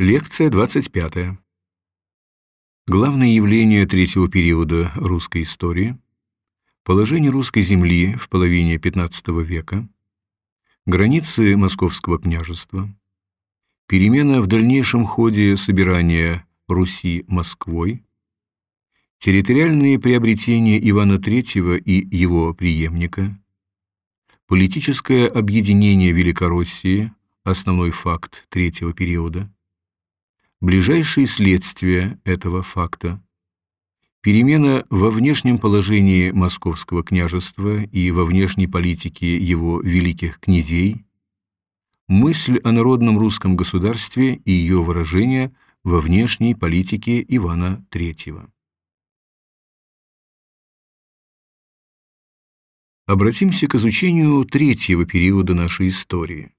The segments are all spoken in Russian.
Лекция 25. Главные явления третьего периода русской истории. Положение русской земли в половине XV века. Границы Московского княжества. Перемена в дальнейшем ходе собирания Руси Москвой. Территориальные приобретения Ивана III и его преемника. Политическое объединение Великороссии, основной факт третьего периода. Ближайшие следствия этого факта. Перемена во внешнем положении Московского княжества и во внешней политике его великих князей. Мысль о народном русском государстве и ее выражение во внешней политике Ивана III. Обратимся к изучению третьего периода нашей истории.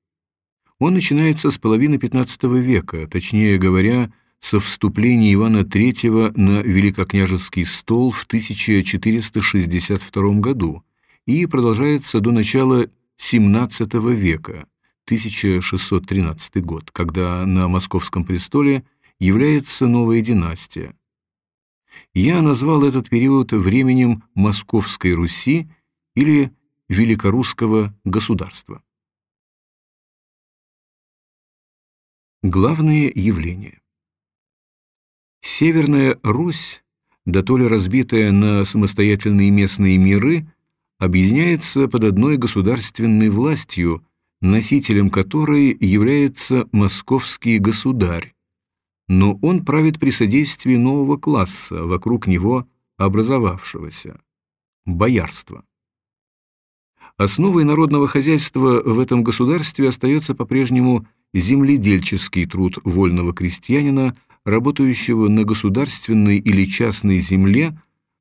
Он начинается с половины XV века, точнее говоря, со вступления Ивана III на Великокняжеский стол в 1462 году и продолжается до начала XVII века, 1613 год, когда на московском престоле является новая династия. Я назвал этот период временем Московской Руси или великорусского государства. Главные явления Северная Русь, да то разбитая на самостоятельные местные миры, объединяется под одной государственной властью, носителем которой является московский государь, но он правит при содействии нового класса, вокруг него образовавшегося – боярства. Основой народного хозяйства в этом государстве остается по-прежнему земледельческий труд вольного крестьянина, работающего на государственной или частной земле,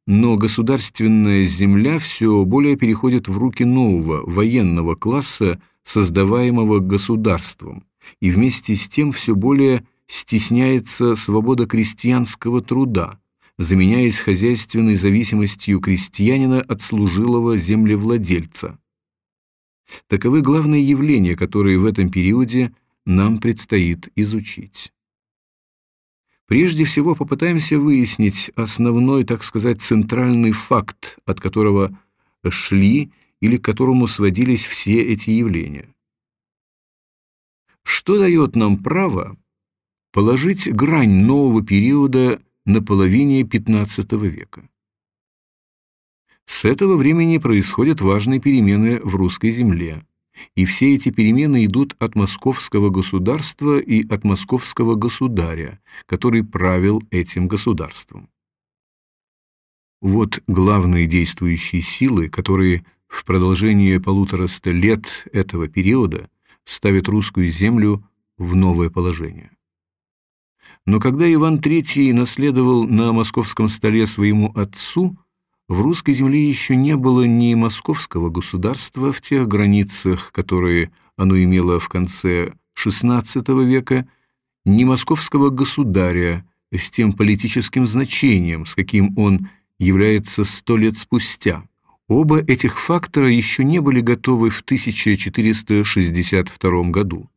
но государственная земля все более переходит в руки нового военного класса, создаваемого государством, и вместе с тем все более стесняется свобода крестьянского труда, заменяясь хозяйственной зависимостью крестьянина от служилого землевладельца. Таковы главные явления, которые в этом периоде нам предстоит изучить. Прежде всего попытаемся выяснить основной, так сказать, центральный факт, от которого шли или к которому сводились все эти явления. Что дает нам право положить грань нового периода на половине XV века? С этого времени происходят важные перемены в русской земле, и все эти перемены идут от московского государства и от московского государя, который правил этим государством. Вот главные действующие силы, которые в продолжении полутораста лет этого периода ставят русскую землю в новое положение. Но когда Иван III наследовал на московском столе своему отцу – в русской земле еще не было ни московского государства в тех границах, которые оно имело в конце XVI века, ни московского государя с тем политическим значением, с каким он является сто лет спустя. Оба этих фактора еще не были готовы в 1462 году.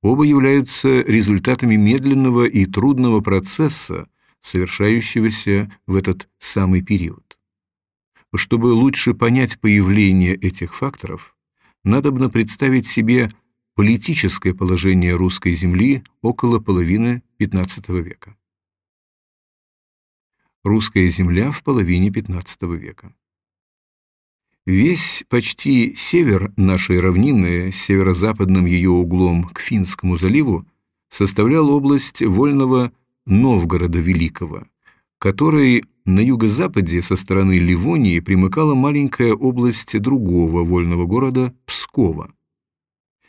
Оба являются результатами медленного и трудного процесса, совершающегося в этот самый период. Чтобы лучше понять появление этих факторов, надобно представить себе политическое положение русской земли около половины XV века. Русская земля в половине XV века. Весь почти север нашей равнины с северо-западным ее углом к Финскому заливу составлял область вольного Новгорода Великого, который на юго-западе со стороны Ливонии примыкала маленькая область другого вольного города Пскова.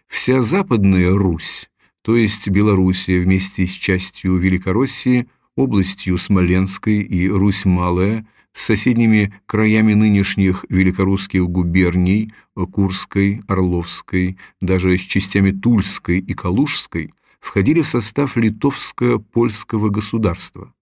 Вся Западная Русь, то есть Белоруссия вместе с частью Великороссии, областью Смоленской и Русь Малая, с соседними краями нынешних великорусских губерний, Курской, Орловской, даже с частями Тульской и Калужской, входили в состав литовско-польского государства.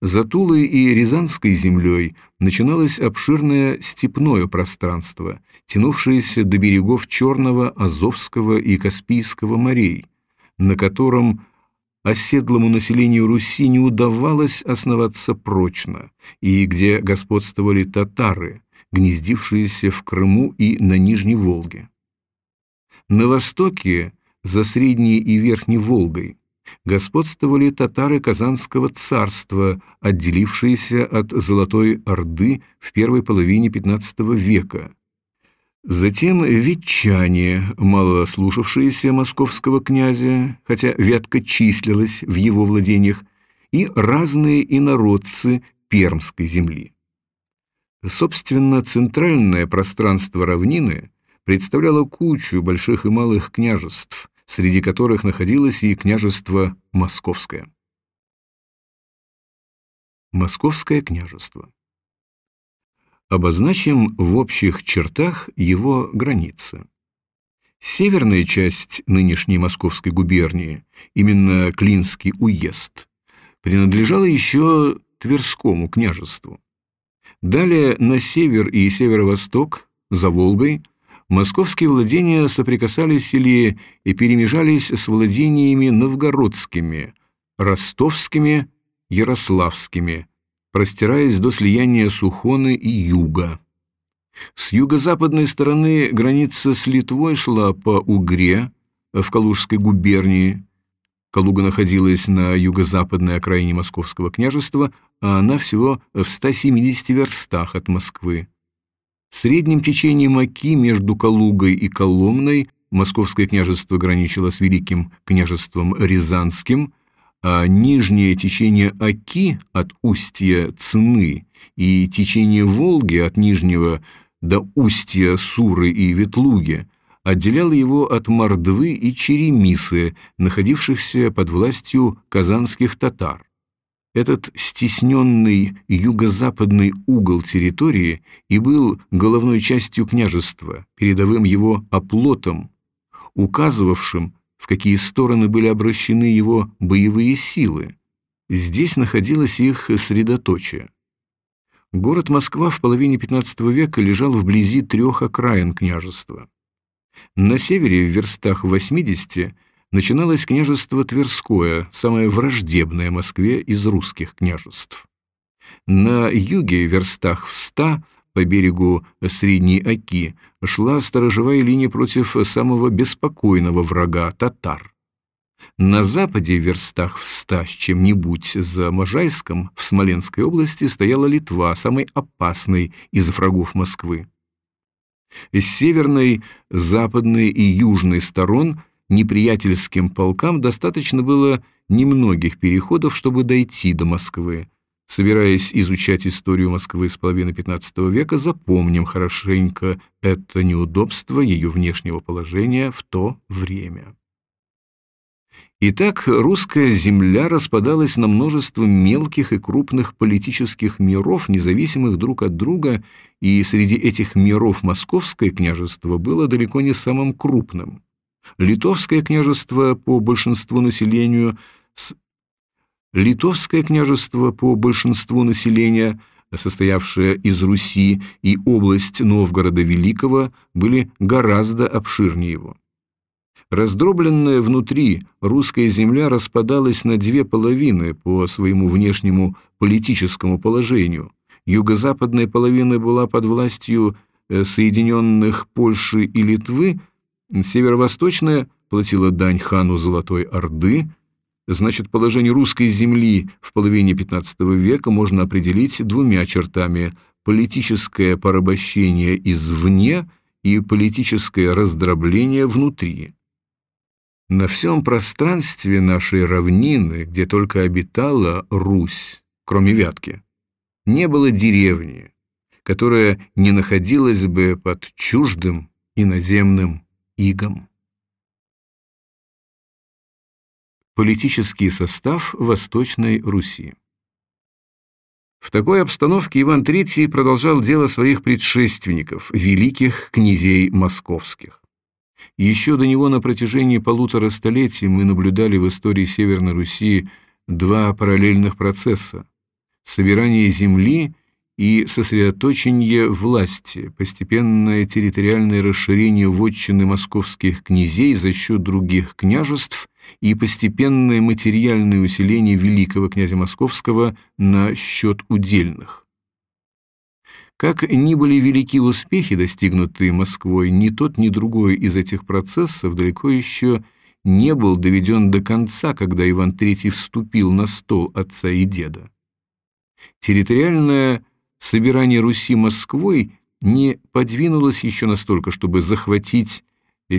За Тулой и Рязанской землей начиналось обширное степное пространство, тянувшееся до берегов Черного, Азовского и Каспийского морей, на котором оседлому населению Руси не удавалось основаться прочно, и где господствовали татары, гнездившиеся в Крыму и на Нижней Волге. На востоке, за Средней и Верхней Волгой, господствовали татары Казанского царства, отделившиеся от Золотой Орды в первой половине XV века. Затем ветчане, мало слушавшиеся московского князя, хотя ветка числилась в его владениях, и разные инородцы Пермской земли. Собственно, центральное пространство равнины представляло кучу больших и малых княжеств, среди которых находилось и княжество Московское. Московское княжество. Обозначим в общих чертах его границы. Северная часть нынешней Московской губернии, именно Клинский уезд, принадлежала еще Тверскому княжеству. Далее на север и северо-восток, за Волгой, Московские владения соприкасались или перемежались с владениями новгородскими, ростовскими, ярославскими, простираясь до слияния Сухоны и Юга. С юго-западной стороны граница с Литвой шла по Угре в Калужской губернии. Калуга находилась на юго-западной окраине Московского княжества, а она всего в 170 верстах от Москвы. В среднем течении Маки между Калугой и Коломной Московское княжество граничило с Великим княжеством Рязанским, а нижнее течение Оки от устья Цны и течение Волги от Нижнего до устья Суры и Ветлуги отделяло его от Мордвы и Черемисы, находившихся под властью казанских татар. Этот стесненный юго-западный угол территории и был головной частью княжества, передовым его оплотом, указывавшим, в какие стороны были обращены его боевые силы. Здесь находилось их средоточие. Город Москва в половине XV века лежал вблизи трех окраин княжества. На севере, в верстах 80, начиналось княжество Тверское, самое враждебное Москве из русских княжеств. На юге, верстах в ста, по берегу Средней Оки, шла сторожевая линия против самого беспокойного врага – татар. На западе, верстах в ста с чем-нибудь за Можайском, в Смоленской области стояла Литва, самой опасной из врагов Москвы. С северной, западной и южной сторон – неприятельским полкам достаточно было немногих переходов, чтобы дойти до Москвы. Собираясь изучать историю Москвы с половины XV века, запомним хорошенько это неудобство ее внешнего положения в то время. Итак, русская земля распадалась на множество мелких и крупных политических миров, независимых друг от друга, и среди этих миров Московское княжество было далеко не самым крупным. Литовское княжество по большинству населению с... Литовское княжество по большинству населения, состоявшее из Руси и область Новгорода Великого, были гораздо обширнее его. Раздробленная внутри русская земля распадалась на две половины по своему внешнему политическому положению. Юго-западная половина была под властью э, Соединенных Польши и Литвы, Северо-восточная платила дань хану Золотой Орды, значит, положение русской земли в половине XV века можно определить двумя чертами – политическое порабощение извне и политическое раздробление внутри. На всем пространстве нашей равнины, где только обитала Русь, кроме Вятки, не было деревни, которая не находилась бы под чуждым иноземным игом. Политический состав Восточной Руси В такой обстановке Иван III продолжал дело своих предшественников, великих князей московских. Еще до него на протяжении полутора столетий мы наблюдали в истории Северной Руси два параллельных процесса – собирание земли и сосредоточение власти, постепенное территориальное расширение вотчины московских князей за счет других княжеств и постепенное материальное усиление великого князя Московского на счет удельных. Как ни были велики успехи, достигнутые Москвой, ни тот, ни другой из этих процессов далеко еще не был доведен до конца, когда Иван III вступил на стол отца и деда. Территориальное собирание Руси Москвой не подвинулось еще настолько, чтобы захватить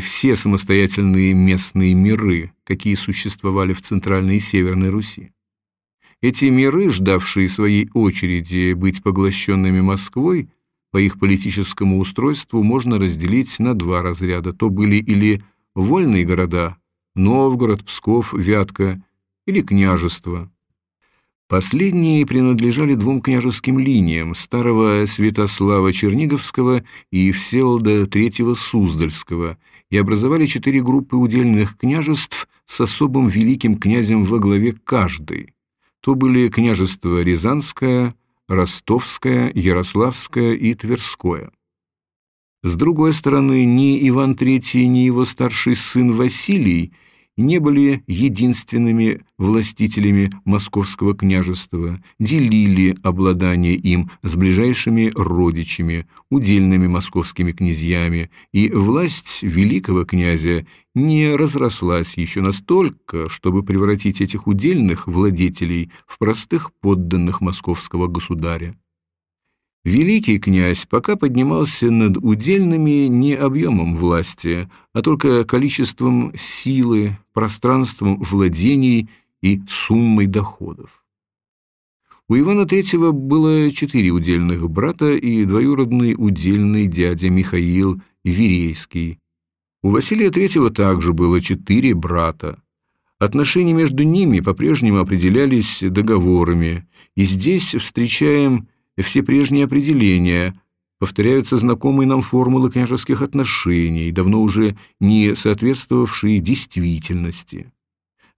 все самостоятельные местные миры, какие существовали в Центральной и Северной Руси. Эти миры, ждавшие своей очереди быть поглощенными Москвой, по их политическому устройству можно разделить на два разряда. То были или вольные города – Новгород, Псков, Вятка, или княжества. Последние принадлежали двум княжеским линиям – старого Святослава Черниговского и Всеволода III Суздальского – и образовали четыре группы удельных княжеств с особым великим князем во главе каждой то были княжества Рязанское, Ростовское, Ярославское и Тверское. С другой стороны, ни Иван III, ни его старший сын Василий не были единственными властителями московского княжества, делили обладание им с ближайшими родичами, удельными московскими князьями, и власть великого князя не разрослась еще настолько, чтобы превратить этих удельных владетелей в простых подданных московского государя. Великий князь пока поднимался над удельными не объемом власти, а только количеством силы, пространством владений и суммой доходов. У Ивана III было четыре удельных брата и двоюродный удельный дядя Михаил Верейский. У Василия III также было четыре брата. Отношения между ними по-прежнему определялись договорами, и здесь встречаем все прежние определения, повторяются знакомые нам формулы княжеских отношений, давно уже не соответствовавшие действительности.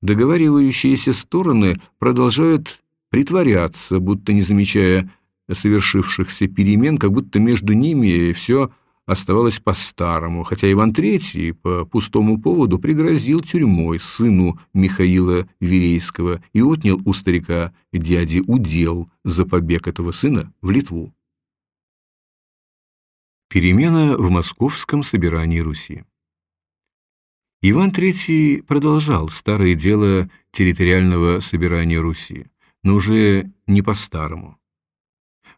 Договаривающиеся стороны продолжают притворяться, будто не замечая совершившихся перемен, как будто между ними все оставалось по-старому, хотя Иван III по пустому поводу пригрозил тюрьмой сыну Михаила Верейского и отнял у старика дяди удел за побег этого сына в Литву. Перемена в московском собирании Руси Иван III продолжал старое дело территориального собирания Руси, но уже не по-старому.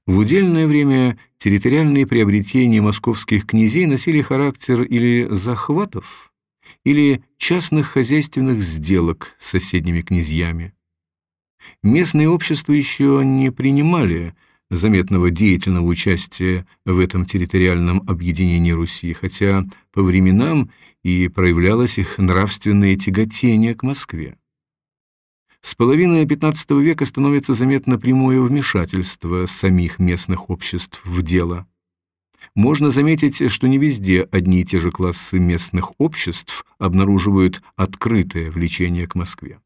В удельное время территориальные приобретения московских князей носили характер или захватов, или частных хозяйственных сделок с соседними князьями. Местные общества еще не принимали заметного деятельного участия в этом территориальном объединении Руси, хотя по временам и проявлялось их нравственное тяготение к Москве. С половины XV века становится заметно прямое вмешательство самих местных обществ в дело. Можно заметить, что не везде одни и те же классы местных обществ обнаруживают открытое влечение к Москве.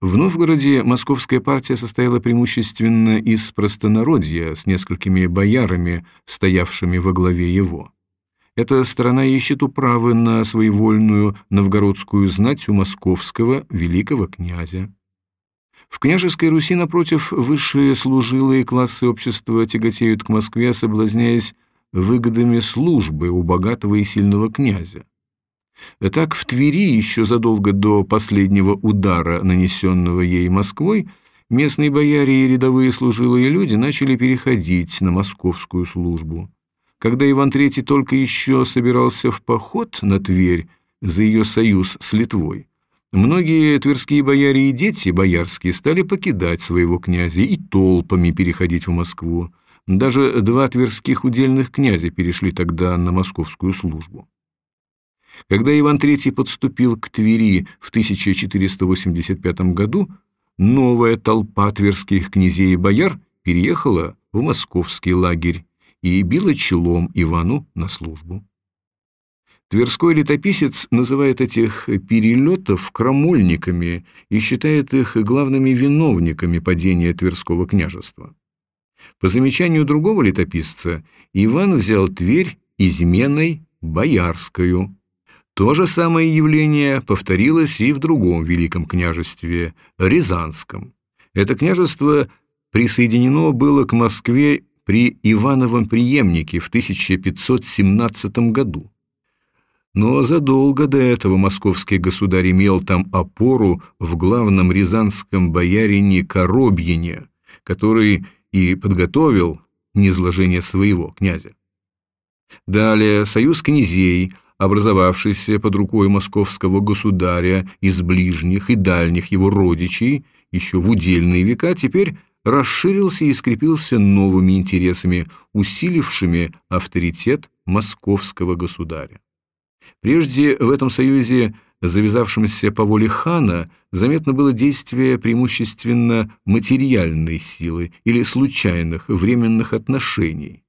В Новгороде московская партия состояла преимущественно из простонародья с несколькими боярами, стоявшими во главе его. Эта страна ищет управы на своевольную новгородскую знать у московского великого князя. В княжеской Руси, напротив, высшие служилые классы общества тяготеют к Москве, соблазняясь выгодами службы у богатого и сильного князя. Так в Твери еще задолго до последнего удара, нанесенного ей Москвой, местные бояре и рядовые служилые люди начали переходить на московскую службу. Когда Иван III только еще собирался в поход на Тверь за ее союз с Литвой, многие тверские бояре и дети боярские стали покидать своего князя и толпами переходить в Москву. Даже два тверских удельных князя перешли тогда на московскую службу. Когда Иван III подступил к Твери в 1485 году, новая толпа тверских князей и бояр переехала в московский лагерь и била челом Ивану на службу. Тверской летописец называет этих перелетов крамольниками и считает их главными виновниками падения Тверского княжества. По замечанию другого летописца, Иван взял Тверь изменой боярскую. То же самое явление повторилось и в другом великом княжестве – Рязанском. Это княжество присоединено было к Москве при Ивановом преемнике в 1517 году. Но задолго до этого московский государь имел там опору в главном рязанском боярине Коробьине, который и подготовил низложение своего князя. Далее союз князей, образовавшийся под рукой московского государя из ближних и дальних его родичей еще в удельные века, теперь расширился и скрепился новыми интересами, усилившими авторитет московского государя. Прежде в этом союзе, завязавшемся по воле хана, заметно было действие преимущественно материальной силы или случайных временных отношений.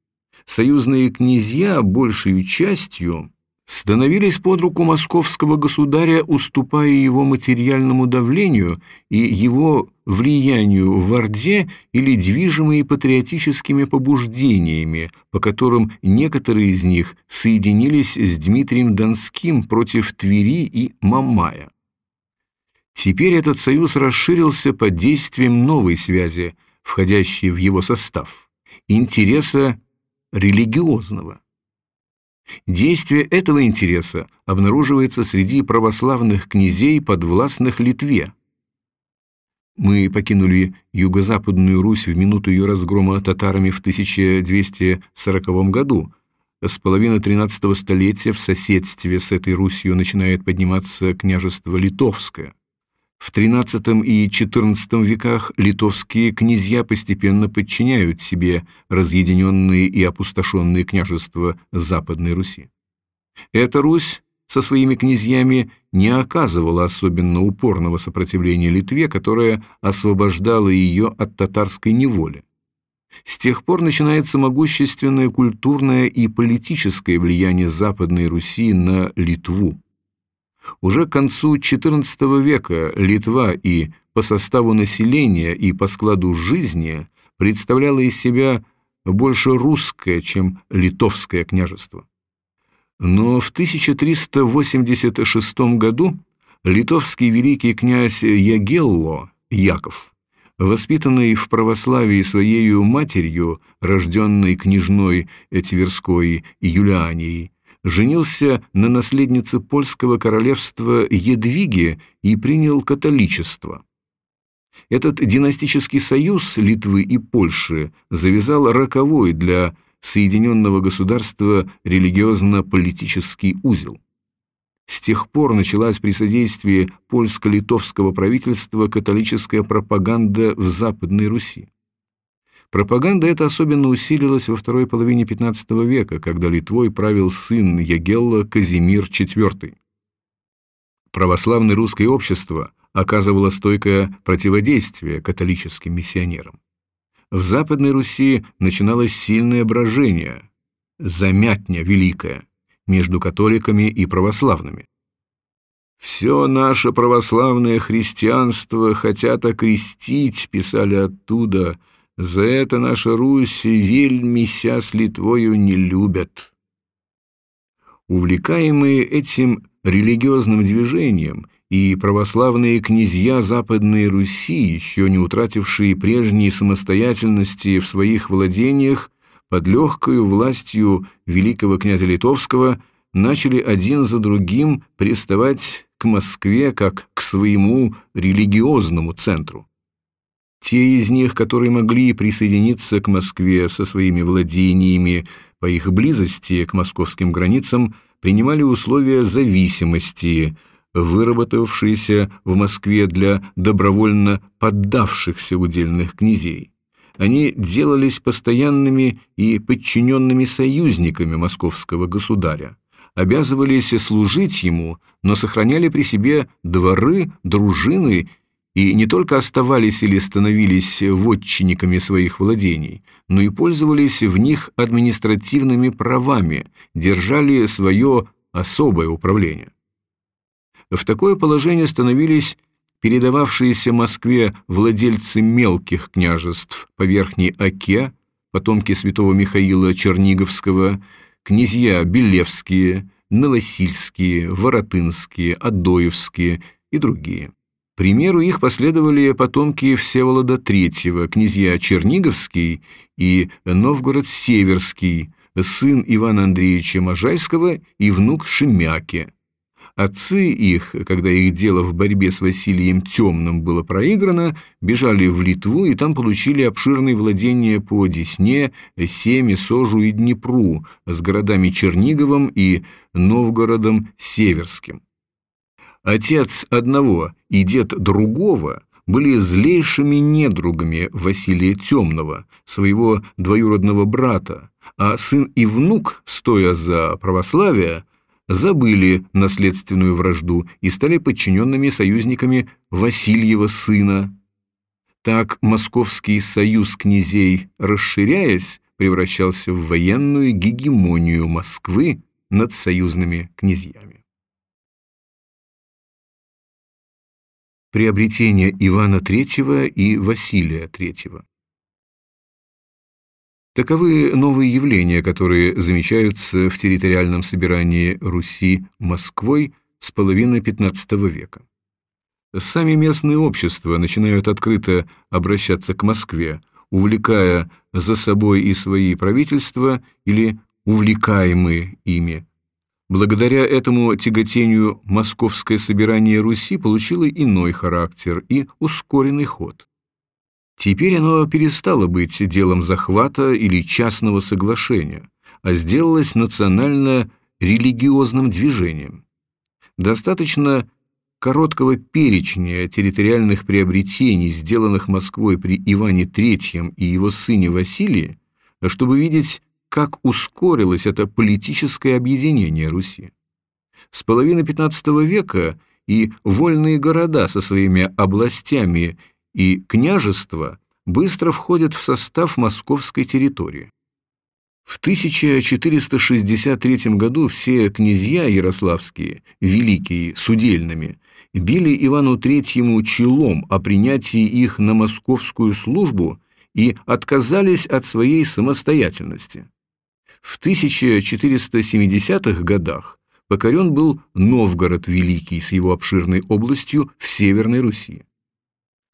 Союзные князья большей частью становились под руку московского государя, уступая его материальному давлению и его влиянию в Орде или движимые патриотическими побуждениями, по которым некоторые из них соединились с Дмитрием Донским против Твери и Мамая. Теперь этот союз расширился под действием новой связи, входящей в его состав, интереса религиозного. Действие этого интереса обнаруживается среди православных князей, подвластных Литве. Мы покинули юго-западную Русь в минуту ее разгрома татарами в 1240 году. С половины XIII столетия в соседстве с этой Русью начинает подниматься княжество Литовское. В XIII и XIV веках литовские князья постепенно подчиняют себе разъединенные и опустошенные княжества Западной Руси. Эта Русь со своими князьями не оказывала особенно упорного сопротивления Литве, которая освобождала ее от татарской неволи. С тех пор начинается могущественное культурное и политическое влияние Западной Руси на Литву. Уже к концу XIV века Литва и по составу населения, и по складу жизни представляла из себя больше русское, чем литовское княжество. Но в 1386 году литовский великий князь Ягелло, Яков, воспитанный в православии своею матерью, рожденной княжной Тверской Юлианией, женился на наследнице польского королевства Едвиге и принял католичество. Этот династический союз Литвы и Польши завязал роковой для Соединенного государства религиозно-политический узел. С тех пор началась при содействии польско-литовского правительства католическая пропаганда в Западной Руси. Пропаганда эта особенно усилилась во второй половине XV века, когда Литвой правил сын Ягелла Казимир IV. Православное русское общество оказывало стойкое противодействие католическим миссионерам. В Западной Руси начиналось сильное брожение, замятня великая, между католиками и православными. «Все наше православное христианство хотят окрестить», писали оттуда – за это наша Русь вельми ся с Литвою не любят. Увлекаемые этим религиозным движением и православные князья Западной Руси, еще не утратившие прежней самостоятельности в своих владениях, под легкою властью великого князя Литовского начали один за другим приставать к Москве как к своему религиозному центру. Те из них, которые могли присоединиться к Москве со своими владениями по их близости к московским границам, принимали условия зависимости, выработавшиеся в Москве для добровольно поддавшихся удельных князей. Они делались постоянными и подчиненными союзниками московского государя, обязывались служить ему, но сохраняли при себе дворы, дружины и не только оставались или становились вотчинниками своих владений, но и пользовались в них административными правами, держали свое особое управление. В такое положение становились передававшиеся Москве владельцы мелких княжеств по Верхней Оке, потомки святого Михаила Черниговского, князья Белевские, Новосильские, Воротынские, Адоевские и другие. Примеру их последовали потомки Всеволода III, князья Черниговский и Новгород-Северский, сын Ивана Андреевича Можайского и внук Шемяки. Отцы их, когда их дело в борьбе с Василием Темным было проиграно, бежали в Литву и там получили обширные владения по Десне, Семе, Сожу и Днепру с городами Черниговым и Новгородом Северским. Отец одного и дед другого были злейшими недругами Василия Темного, своего двоюродного брата, а сын и внук, стоя за православие, забыли наследственную вражду и стали подчиненными союзниками Васильева сына. Так Московский союз князей, расширяясь, превращался в военную гегемонию Москвы над союзными князьями. Приобретение Ивана III и Василия III Таковы новые явления, которые замечаются в территориальном собирании Руси Москвой с половины XV века. Сами местные общества начинают открыто обращаться к Москве, увлекая за собой и свои правительства или увлекаемые ими. Благодаря этому тяготению московское собирание Руси получило иной характер и ускоренный ход. Теперь оно перестало быть делом захвата или частного соглашения, а сделалось национально-религиозным движением. Достаточно короткого перечня территориальных приобретений, сделанных Москвой при Иване III и его сыне Василии, чтобы видеть, как ускорилось это политическое объединение Руси. С половины XV века и вольные города со своими областями и княжества быстро входят в состав московской территории. В 1463 году все князья ярославские, великие, судельными, били Ивану Третьему челом о принятии их на московскую службу и отказались от своей самостоятельности. В 1470-х годах покорен был Новгород Великий с его обширной областью в Северной Руси.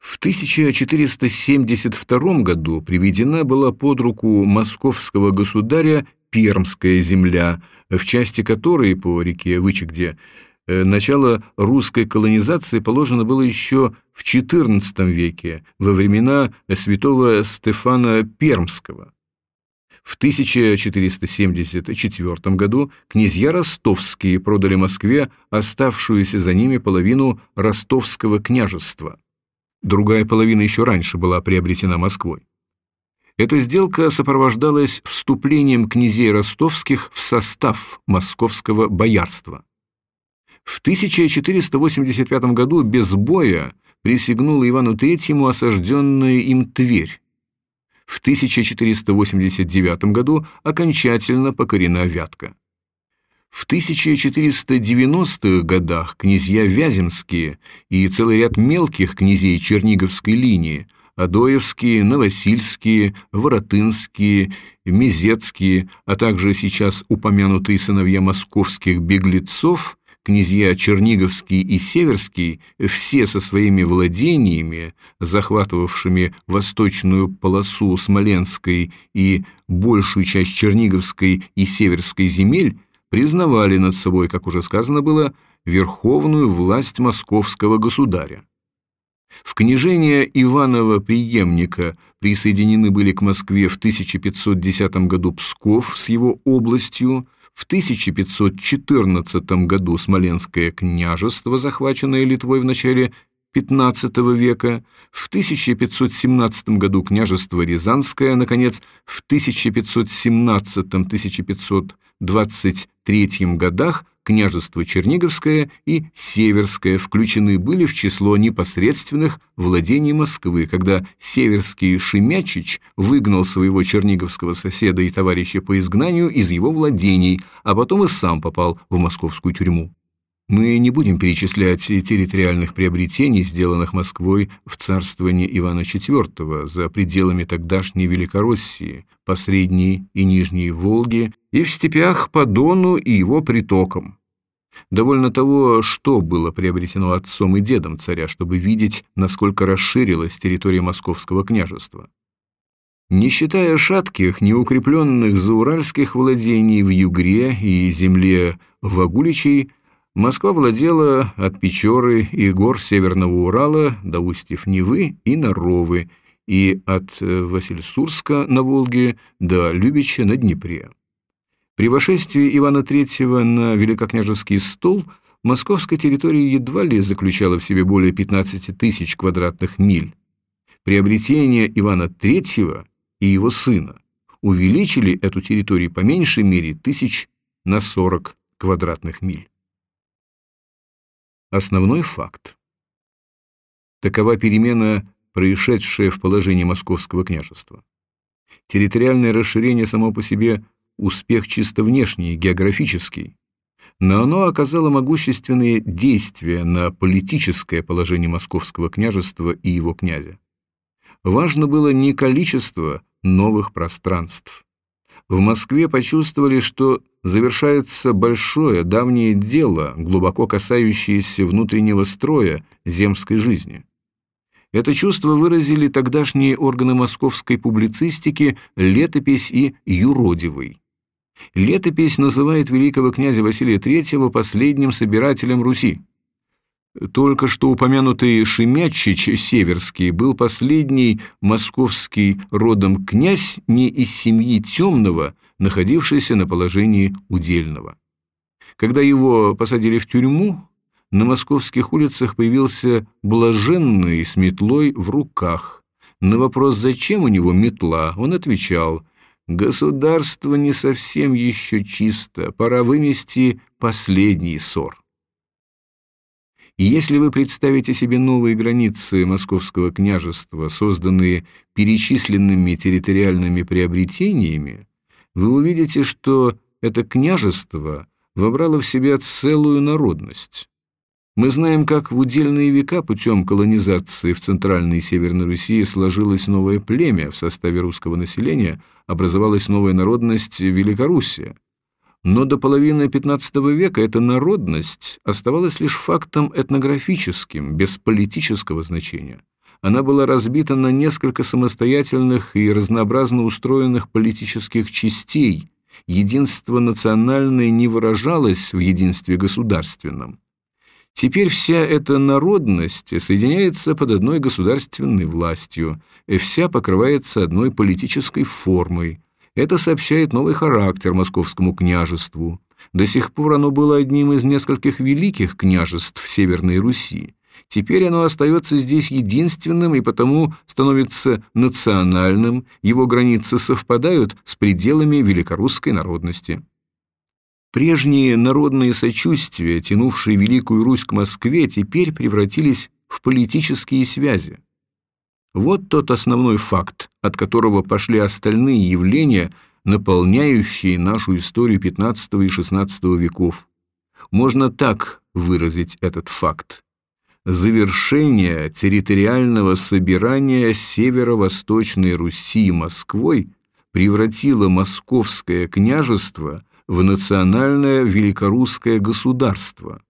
В 1472 году приведена была под руку московского государя Пермская земля, в части которой по реке Вычегде э, начало русской колонизации положено было еще в XIV веке, во времена святого Стефана Пермского. В 1474 году князья ростовские продали Москве оставшуюся за ними половину ростовского княжества. Другая половина еще раньше была приобретена Москвой. Эта сделка сопровождалась вступлением князей ростовских в состав московского боярства. В 1485 году без боя присягнула Ивану III осажденная им Тверь. В 1489 году окончательно покорена Вятка. В 1490-х годах князья Вяземские и целый ряд мелких князей Черниговской линии Адоевские, Новосильские, Воротынские, Мезецкие, а также сейчас упомянутые сыновья московских беглецов, князья Черниговский и Северский, все со своими владениями, захватывавшими восточную полосу Смоленской и большую часть Черниговской и Северской земель, признавали над собой, как уже сказано было, верховную власть московского государя. В княжение Иванова преемника присоединены были к Москве в 1510 году Псков с его областью, в 1514 году Смоленское княжество, захваченное Литвой в начале XV века, в 1517 году княжество Рязанское, наконец, в 1517-1523 годах княжество Черниговское и Северское включены были в число непосредственных владений Москвы, когда северский Шемячич выгнал своего черниговского соседа и товарища по изгнанию из его владений, а потом и сам попал в московскую тюрьму. Мы не будем перечислять территориальных приобретений, сделанных Москвой в царствовании Ивана IV за пределами тогдашней Великороссии, по Средней и Нижней Волге и в степях по Дону и его притокам. Довольно того, что было приобретено отцом и дедом царя, чтобы видеть, насколько расширилась территория Московского княжества. Не считая шатких, неукрепленных зауральских владений в Югре и земле Вагуличей, Москва владела от Печоры и гор Северного Урала до устьев Невы и Наровы, и от э, Васильсурска на Волге до Любича на Днепре. При вошествии Ивана III на великокняжеский стол московская территория едва ли заключала в себе более 15 тысяч квадратных миль. Приобретение Ивана III и его сына увеличили эту территорию по меньшей мере тысяч на 40 квадратных миль. Основной факт. Такова перемена, происшедшая в положении Московского княжества. Территориальное расширение само по себе – успех чисто внешний, географический, но оно оказало могущественные действия на политическое положение Московского княжества и его князя. Важно было не количество новых пространств. В Москве почувствовали, что завершается большое давнее дело, глубоко касающееся внутреннего строя земской жизни. Это чувство выразили тогдашние органы московской публицистики «Летопись» и «Юродивый». Летопись называет великого князя Василия III последним собирателем Руси. Только что упомянутый Шемячич Северский был последний московский родом князь не из семьи темного, находившийся на положении удельного. Когда его посадили в тюрьму, на московских улицах появился блаженный с метлой в руках. На вопрос, зачем у него метла, он отвечал, «Государство не совсем еще чисто, пора вымести последний ссор». Если вы представите себе новые границы Московского княжества, созданные перечисленными территориальными приобретениями, вы увидите, что это княжество вобрало в себя целую народность. Мы знаем, как в удельные века путем колонизации в Центральной и Северной Руси сложилось новое племя в составе русского населения, образовалась новая народность Великоруссия. Но до половины XV века эта народность оставалась лишь фактом этнографическим, без политического значения она была разбита на несколько самостоятельных и разнообразно устроенных политических частей. Единство национальное не выражалось в единстве государственном. Теперь вся эта народность соединяется под одной государственной властью, и вся покрывается одной политической формой. Это сообщает новый характер московскому княжеству. До сих пор оно было одним из нескольких великих княжеств Северной Руси. Теперь оно остается здесь единственным и потому становится национальным, его границы совпадают с пределами великорусской народности. Прежние народные сочувствия, тянувшие Великую Русь к Москве, теперь превратились в политические связи. Вот тот основной факт, от которого пошли остальные явления, наполняющие нашу историю XV и XVI веков. Можно так выразить этот факт завершение территориального собирания северо-восточной Руси Москвой превратило московское княжество в национальное великорусское государство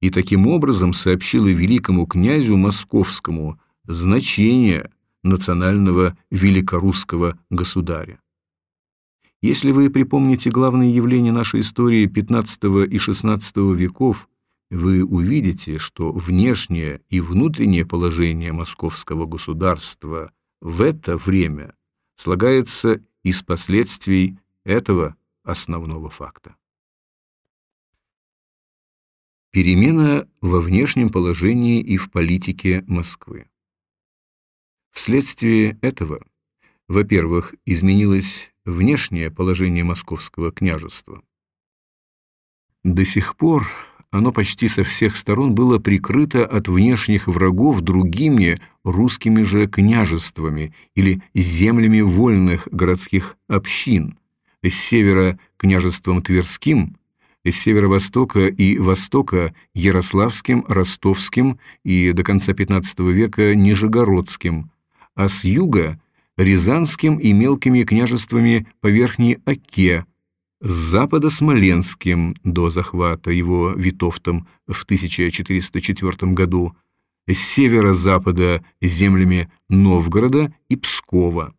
и таким образом сообщило великому князю московскому значение национального великорусского государя. Если вы припомните главные явления нашей истории XV и XVI веков, вы увидите, что внешнее и внутреннее положение московского государства в это время слагается из последствий этого основного факта. Перемена во внешнем положении и в политике Москвы. Вследствие этого, во-первых, изменилось внешнее положение московского княжества. До сих пор оно почти со всех сторон было прикрыто от внешних врагов другими русскими же княжествами или землями вольных городских общин. С севера княжеством Тверским, с северо-востока и востока Ярославским, Ростовским и до конца XV века Нижегородским, а с юга – Рязанским и мелкими княжествами по Верхней Оке, с запада Смоленским до захвата его Витовтом в 1404 году, с северо-запада землями Новгорода и Пскова.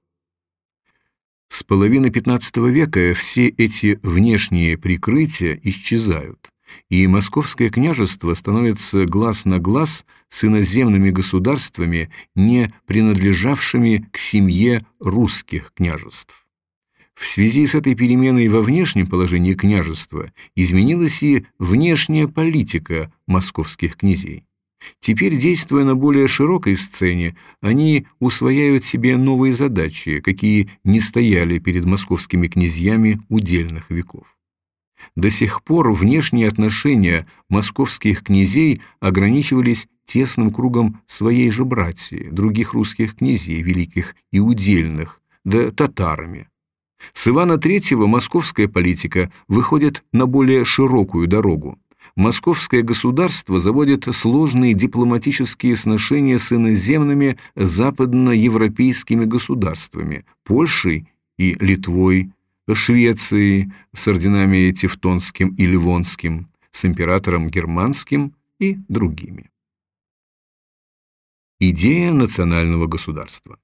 С половины XV века все эти внешние прикрытия исчезают, и Московское княжество становится глаз на глаз с иноземными государствами, не принадлежавшими к семье русских княжеств. В связи с этой переменой во внешнем положении княжества изменилась и внешняя политика московских князей. Теперь, действуя на более широкой сцене, они усвояют себе новые задачи, какие не стояли перед московскими князьями удельных веков. До сих пор внешние отношения московских князей ограничивались тесным кругом своей же братьи, других русских князей, великих и удельных, да татарами. С Ивана III московская политика выходит на более широкую дорогу московское государство заводит сложные дипломатические сношения с иноземными западноевропейскими государствами, Польшей и Литвой, Швецией с орденами Тевтонским и Ливонским, с императором Германским и другими. Идея национального государства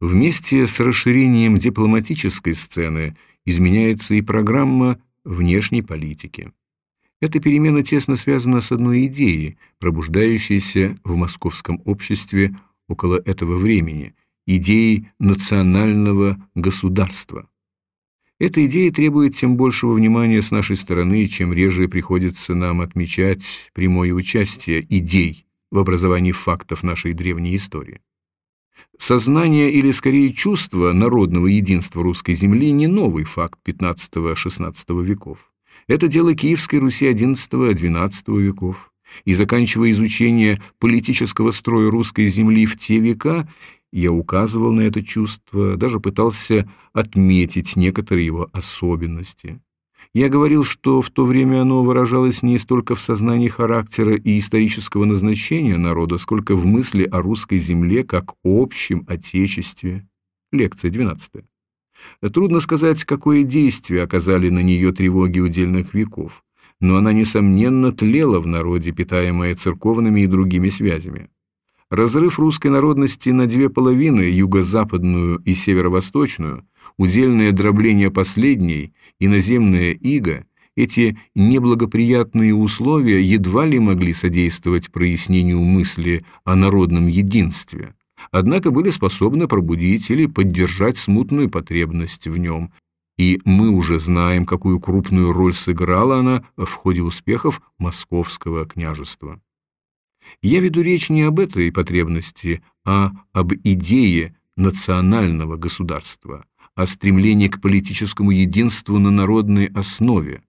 Вместе с расширением дипломатической сцены изменяется и программа внешней политики. Эта перемена тесно связана с одной идеей, пробуждающейся в московском обществе около этого времени – идеей национального государства. Эта идея требует тем большего внимания с нашей стороны, чем реже приходится нам отмечать прямое участие идей в образовании фактов нашей древней истории. Сознание или, скорее, чувство народного единства русской земли не новый факт XV-XVI веков. Это дело Киевской Руси XI-XII веков. И заканчивая изучение политического строя русской земли в те века, я указывал на это чувство, даже пытался отметить некоторые его особенности. Я говорил, что в то время оно выражалось не столько в сознании характера и исторического назначения народа, сколько в мысли о русской земле как общем отечестве. Лекция 12. Трудно сказать, какое действие оказали на нее тревоги удельных веков, но она, несомненно, тлела в народе, питаемая церковными и другими связями. Разрыв русской народности на две половины, юго-западную и северо-восточную, удельное дробление последней, иноземная ига, эти неблагоприятные условия едва ли могли содействовать прояснению мысли о народном единстве однако были способны пробудить или поддержать смутную потребность в нем, и мы уже знаем, какую крупную роль сыграла она в ходе успехов московского княжества. Я веду речь не об этой потребности, а об идее национального государства, о стремлении к политическому единству на народной основе,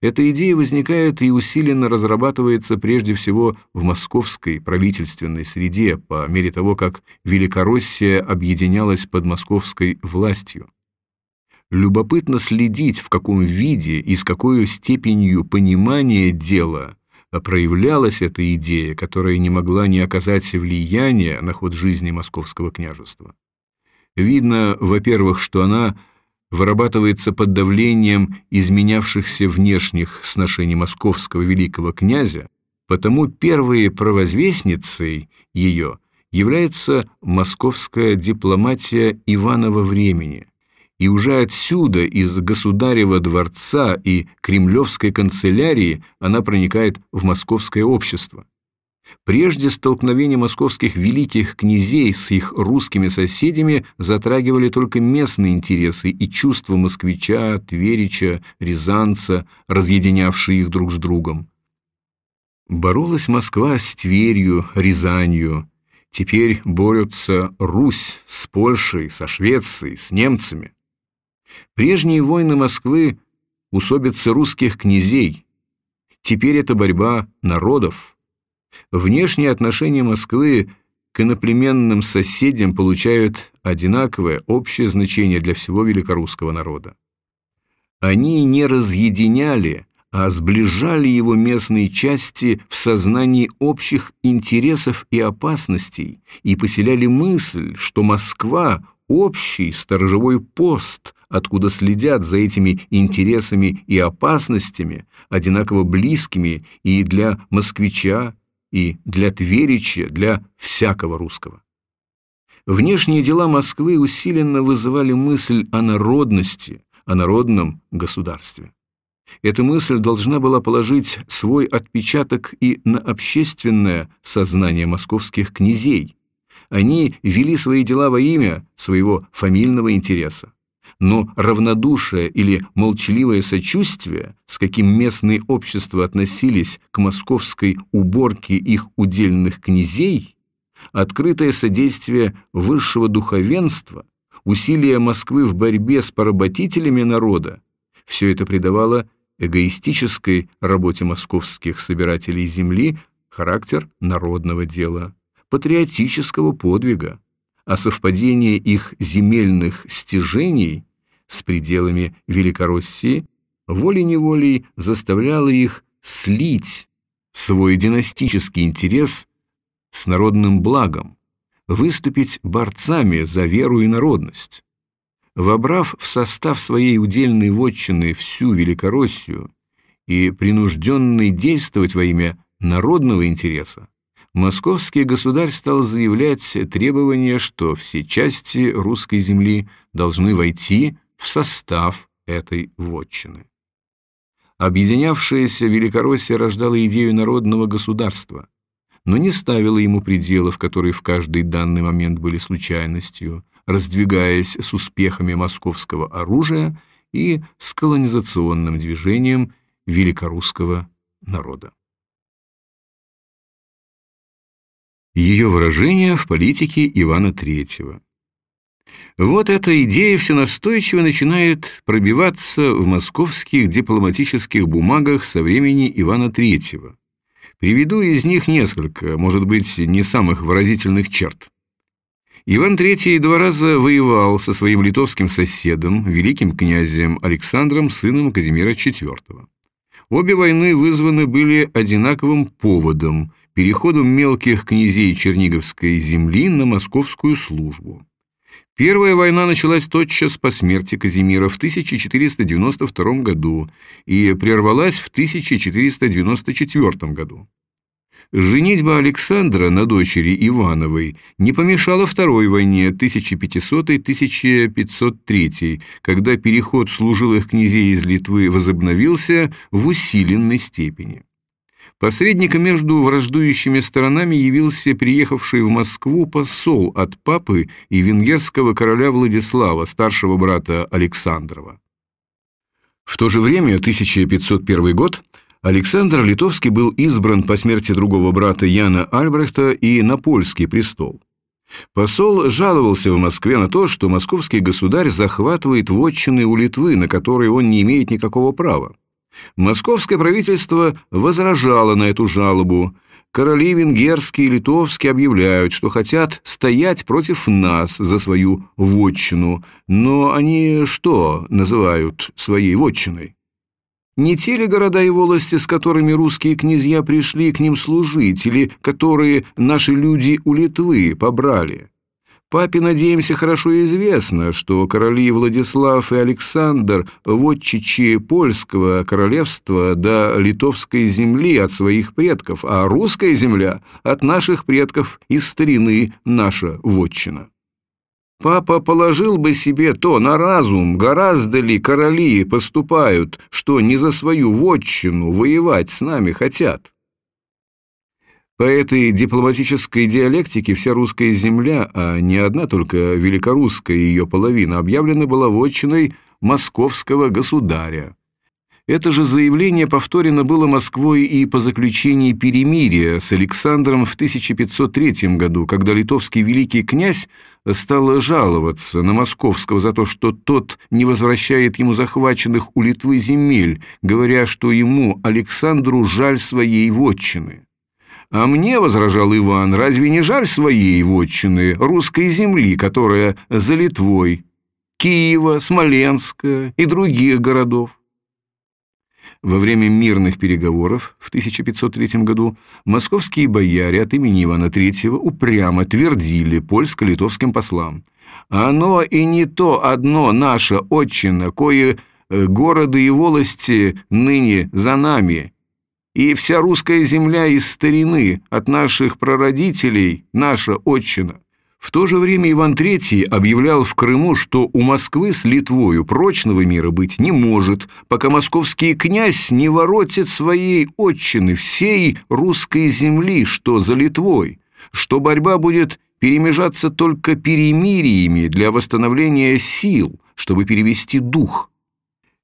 эта идея возникает и усиленно разрабатывается прежде всего в московской правительственной среде по мере того, как Великороссия объединялась под московской властью. Любопытно следить, в каком виде и с какой степенью понимания дела проявлялась эта идея, которая не могла не оказать влияния на ход жизни московского княжества. Видно, во-первых, что она – вырабатывается под давлением изменявшихся внешних сношений московского великого князя, потому первой провозвестницей ее является московская дипломатия Иванова времени, и уже отсюда, из государева дворца и кремлевской канцелярии, она проникает в московское общество. Прежде столкновения московских великих князей с их русскими соседями затрагивали только местные интересы и чувства москвича, тверича, рязанца, разъединявшие их друг с другом. Боролась Москва с Тверью, Рязанью. Теперь борются Русь с Польшей, со Швецией, с немцами. Прежние войны Москвы – усобицы русских князей. Теперь это борьба народов. Внешние отношения Москвы к иноплеменным соседям получают одинаковое общее значение для всего великорусского народа. Они не разъединяли, а сближали его местные части в сознании общих интересов и опасностей и поселяли мысль, что Москва – общий сторожевой пост, откуда следят за этими интересами и опасностями, одинаково близкими и для москвича, и для тверича, для всякого русского. Внешние дела Москвы усиленно вызывали мысль о народности, о народном государстве. Эта мысль должна была положить свой отпечаток и на общественное сознание московских князей. Они вели свои дела во имя своего фамильного интереса. Но равнодушие или молчаливое сочувствие, с каким местные общества относились к московской уборке их удельных князей, открытое содействие высшего духовенства, усилия Москвы в борьбе с поработителями народа, все это придавало эгоистической работе московских собирателей земли характер народного дела, патриотического подвига, а совпадение их земельных стяжений с пределами Великороссии волей-неволей заставляло их слить свой династический интерес с народным благом, выступить борцами за веру и народность. Вобрав в состав своей удельной вотчины всю Великороссию и принужденный действовать во имя народного интереса, московский государь стал заявлять требование, что все части русской земли должны войти в состав этой вотчины. Объединявшаяся Великороссия рождала идею народного государства, но не ставила ему пределов, которые в каждый данный момент были случайностью, раздвигаясь с успехами московского оружия и с колонизационным движением великорусского народа. Ее выражение в политике Ивана III. Вот эта идея все настойчиво начинает пробиваться в московских дипломатических бумагах со времени Ивана III. Приведу из них несколько, может быть, не самых выразительных черт. Иван III два раза воевал со своим литовским соседом, великим князем Александром, сыном Казимира IV. Обе войны вызваны были одинаковым поводом – переходом мелких князей Черниговской земли на московскую службу. Первая война началась тотчас по смерти Казимира в 1492 году и прервалась в 1494 году. Женитьба Александра на дочери Ивановой не помешала Второй войне 1500-1503, когда переход служилых князей из Литвы возобновился в усиленной степени. Посредником между враждующими сторонами явился приехавший в Москву посол от папы и венгерского короля Владислава, старшего брата Александрова. В то же время, 1501 год, Александр Литовский был избран по смерти другого брата Яна Альбрехта и на польский престол. Посол жаловался в Москве на то, что московский государь захватывает вотчины у Литвы, на которые он не имеет никакого права. Московское правительство возражало на эту жалобу. Короли венгерские и литовские объявляют, что хотят стоять против нас за свою вотчину, но они что называют своей вотчиной? Не те ли города и волости, с которыми русские князья пришли к ним служить, или которые наши люди у Литвы побрали? Папе, надеемся, хорошо известно, что короли Владислав и Александр вотчичи польского королевства до литовской земли от своих предков, а русская земля от наших предков из старины наша вотчина. Папа положил бы себе то на разум, гораздо ли короли поступают, что не за свою вотчину воевать с нами хотят. По этой дипломатической диалектике вся русская земля, а не одна только великорусская ее половина, объявлена была вотчиной московского государя. Это же заявление повторено было Москвой и по заключении перемирия с Александром в 1503 году, когда литовский великий князь стал жаловаться на Московского за то, что тот не возвращает ему захваченных у Литвы земель, говоря, что ему, Александру, жаль своей вотчины. «А мне, — возражал Иван, — разве не жаль своей вотчины, русской земли, которая за Литвой, Киева, Смоленска и других городов. Во время мирных переговоров в 1503 году московские бояре от имени Ивана III упрямо твердили польско-литовским послам «Оно и не то одно наше отчина, кое э, города и волости ныне за нами, и вся русская земля из старины от наших прародителей наша отчина». В то же время Иван III объявлял в Крыму, что у Москвы с Литвою прочного мира быть не может, пока московский князь не воротит своей отчины всей русской земли, что за Литвой, что борьба будет перемежаться только перемириями для восстановления сил, чтобы перевести дух.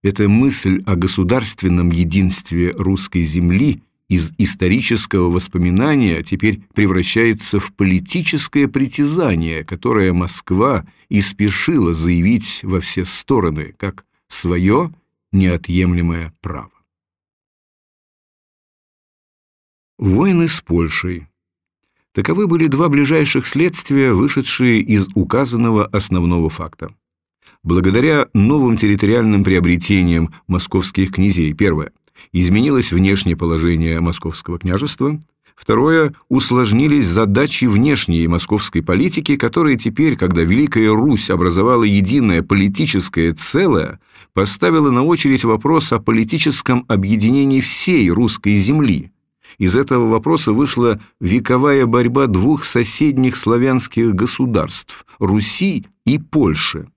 Эта мысль о государственном единстве русской земли – из исторического воспоминания теперь превращается в политическое притязание, которое Москва и спешила заявить во все стороны, как свое неотъемлемое право. Войны с Польшей. Таковы были два ближайших следствия, вышедшие из указанного основного факта. Благодаря новым территориальным приобретениям московских князей, первое – изменилось внешнее положение московского княжества, второе – усложнились задачи внешней московской политики, которые теперь, когда Великая Русь образовала единое политическое целое, поставила на очередь вопрос о политическом объединении всей русской земли. Из этого вопроса вышла вековая борьба двух соседних славянских государств – Руси и Польши.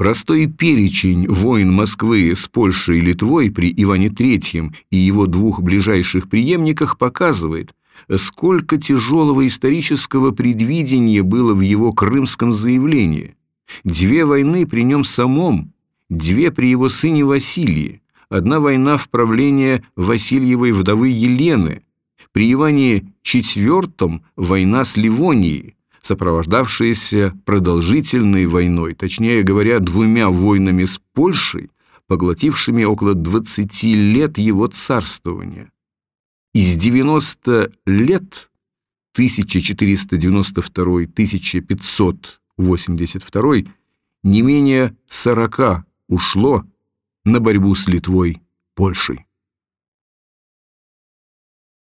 Простой перечень войн Москвы с Польшей и Литвой при Иване III и его двух ближайших преемниках показывает, сколько тяжелого исторического предвидения было в его крымском заявлении. Две войны при нем самом, две при его сыне Василии, одна война в правление Васильевой вдовы Елены, при Иване IV война с Ливонией, сопровождавшаяся продолжительной войной, точнее говоря, двумя войнами с Польшей, поглотившими около 20 лет его царствования. Из 90 лет 1492-1582 не менее 40 ушло на борьбу с Литвой, Польшей.